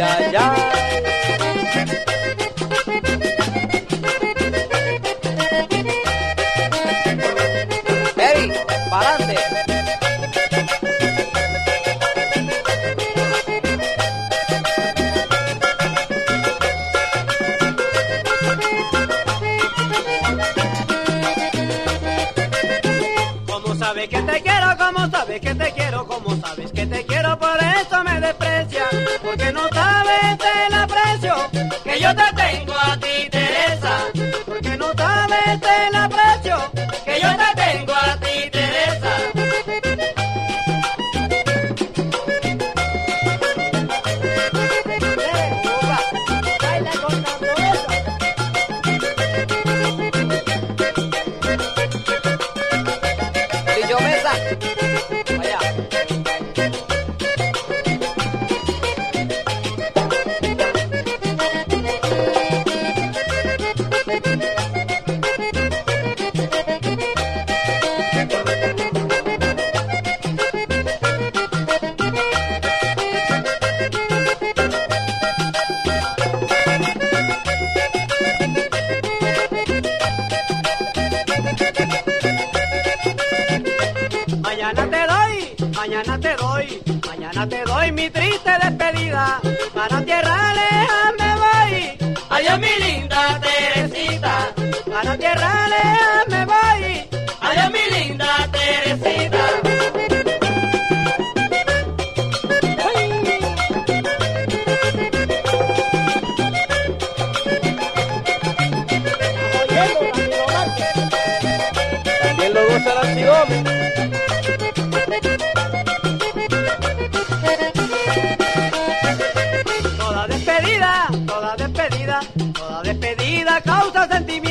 Ay, ay. Como sabes que te quiero, como sabes que te quiero, como sabes que te quiero, por eso yo te Mañana te doy, mañana te doy, mañana te doy mi triste despedida. Para tierra lejana me voy. Adiós mi linda Teresita. Para tierra lejana me voy. Adiós mi linda Teresita. Toda despedida, toda despedida, toda despedida causa sentimiento.